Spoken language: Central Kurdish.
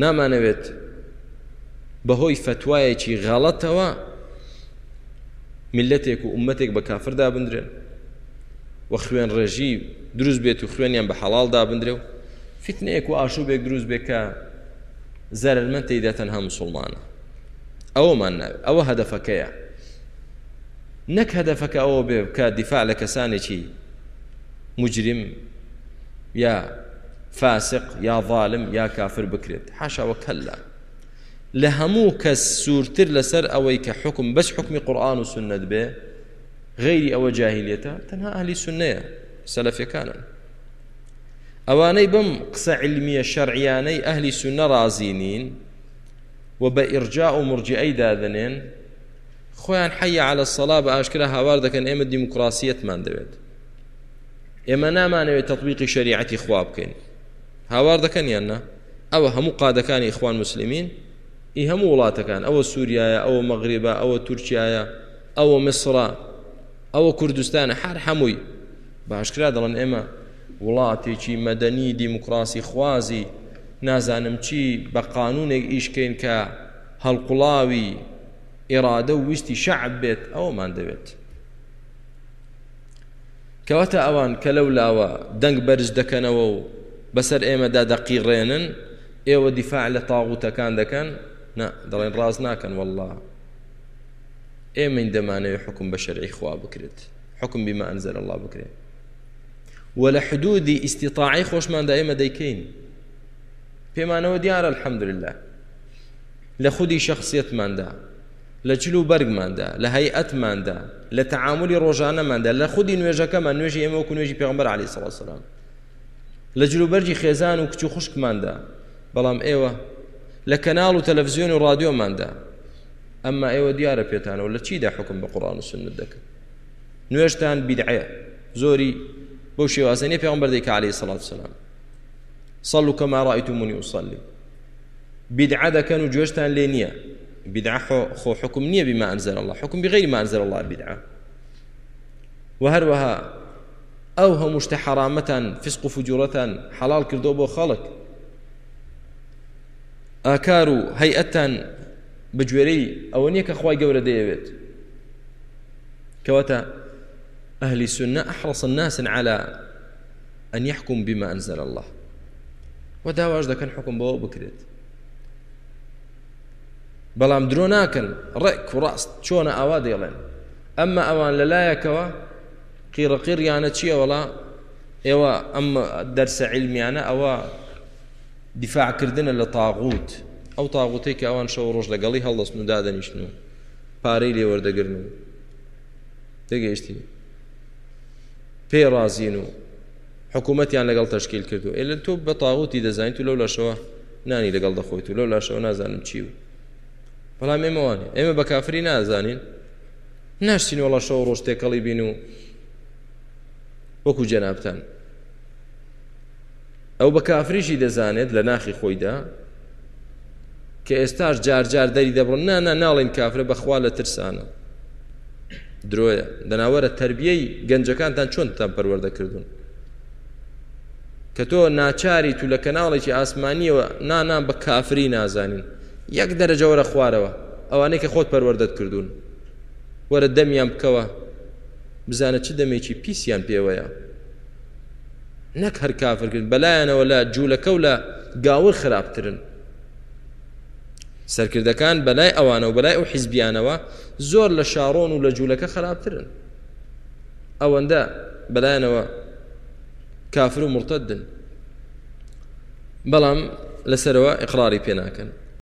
نامانەوێت بەهۆی فتوایەکی غاڵەتەوە ملەتێک و عومەتێک بە کافردا بندرێن وە خوێن ڕێژی دروست بێت و خوێنیان بە حەڵالدا بندرێ و فتنەیەک و ئاشوبێک دروست بێت کە زەرمەند تێدا تەنها مسلمانە ئەوەمان ناوێت ئەوە هەدەفەکەیە نەک هەدەفەکە ئەوە بێ بکە دیفاع لە کەسانێکی مجرم یا فاسق یا ظالم یا کافر بکرێت حاشاوە کەللا لە هەموو کەس سوورتر لەسەر ئەوەی کە حکم بەس حکمی قورآن و سنت بێ غیری ئەوە جاهلیێتە تەنها ئەلی سنەیە سەلەفەکانن ئەوانەی بم قسە علمیە شەرعیانەی ئەهلی سنە رازینین و بە ئیرجا و مرجعی دادنێن خۆیان حەیە على سەلا بە ئاشکرا هاوار دەکەن ئێمە دیموکراسیەتمان دەوێت ئێمە نامانەوێت تطبیقی شریعەتی خواب بکەین هاوار دەکەن یاننا ئەوە هەموو قادەکانی ئیخوان مسللمین ئی هەموو وڵاتەکان ئەوە سووریایە ئەوە مەغریبە ئەوە تورکایە ئەوە مسرا ئەوە کوردستانە هەر هەمووی باشکرا دەڵن ئێمە وڵاتێکی مەدەنی دیموکراسی خوازی نازانم چی بە قانونێک ئیشکەین کە هەڵقڵاوی ئێرادە و ویستی شعب بێت ئەومان دەوێت کەواتە ئەوان کە لەولاوە دەنگ بەرز دەکەنەوە و بەسەر ئێمەدا دەقیڕێنن ئێوە دیفاع لە تاغوتەکان دەکەن دەڵێن ڕاز ناکەن والله ئێمەین دەمانەوێت حکم بە شەرعی خوا بکرێت حکم بما ئەنزەر الله بکرێت وە لە حدودی ئیسیطاعی خۆشماندا ئێمە دەیکەین پێمانەوە دیارە الحەمدلله لە خودی شخصیتماندا لە چلو بەرگماندا لە هەیئەتماندا لە تەعاعملی ڕۆژانەماندا لە خودی نوێژەکەمان نوێژی ئێمە وەکو نوێژی پێغمبەر علی سەڵسلام لە جلوبەرجی خێزان و کچ و خوشکماندا بەڵام ئێوە لە کەناڵ و تەلەڤزیۆن و رادیۆماندا ئەمما ئێوە دیارە پێێتانەوە لە چیدا حکم بە قڕان و سنت دەکەن نوێشتان بیدعەیە زۆری بۆ شێوازنی پێم بەردەی کالی سەڵات سلام سەڵ و کەماڕائیت و مونی وسەلی بیدعا دەکەن و جوێشتان لێ نییە بیدعا خۆ حکم نییە بیمانزەر الله حکم بغیر مانزەر الله بیدعا وهروەها ئەو هەموو شتە حرامەتان فسق و فجوورەتان حەڵال کردو بۆ خەڵک ئاکار و هەیئەتان بەگوێرەی ئەوە نییە کە خی گەورە دەیەوێت کەواتە ئەهلی سنە ئەحرص الناس على أن يحكم بما أنزل الله وداواش دەکەن حکم بەوە بکرێت بەڵام درۆ ناکەن ڕێک و ڕاست چۆنە ئاوا دێڵێن ئەمە ئەوان لەلایەکەوە قیرەقیر یانە چییە وڵا ئێوە ئەم دەرسە علمیانە ئەوە دیفاعکردنە لە تاغوت ئەو تاغوتێکی ئەوان شەو ڕۆژ لەگەڵی هەڵدەستن و دادەنیشتن و پارەی لێوەردەگرن و دەگەیشتی پێ رازین و حکوومەتیان لەگەڵ تەشکیل کردو ئێل تۆ بە تاغوتی دەزانیت و لەو لەشەوە نانی لەگەڵ دەخۆیت و لەو لاشەوە نازانم چی و بەڵام ئێمەوانێ ئێمە بە کافری نازانین ناشتین وڵە شەو ڕۆژ تێکەڵی بین و وەکو جەنابان ئەو بە کافریشی دەزانێت لە ناخی خۆیدا کە ئێستاش جارجار دەری دەبڕن نانا ناڵین کافرە بەخوا لە ترسانە درۆیە دەناوەرە تربیەی گەنجەکانتان چۆنتان پەروەەردەکردون کە تۆ ناچاری تو لە کەناڵێکی ئاسمانیەوە نانان بە کافری نازانین یەک دەرەجەوەرە خوارەوە ئەوانەیە کە خۆت پەروەەردەت کردوون وەرە دەمیان بکەوە بزانە چ دەمێکی پیسیان پێوەیە نەک هەر کافرکردن بەلایەنەوە لە جوولەکە و لە گاور خراپترن سەرکردەکان بەلای ئەوانە و بەلای ئەو حیزبیانەوە زۆر لە شارۆن و لە جوولەکە خراپترن ئەوەندە بەلایەنەوە کافر و مرتدن بەڵام لەسەرەوە ئقراری پێناکەن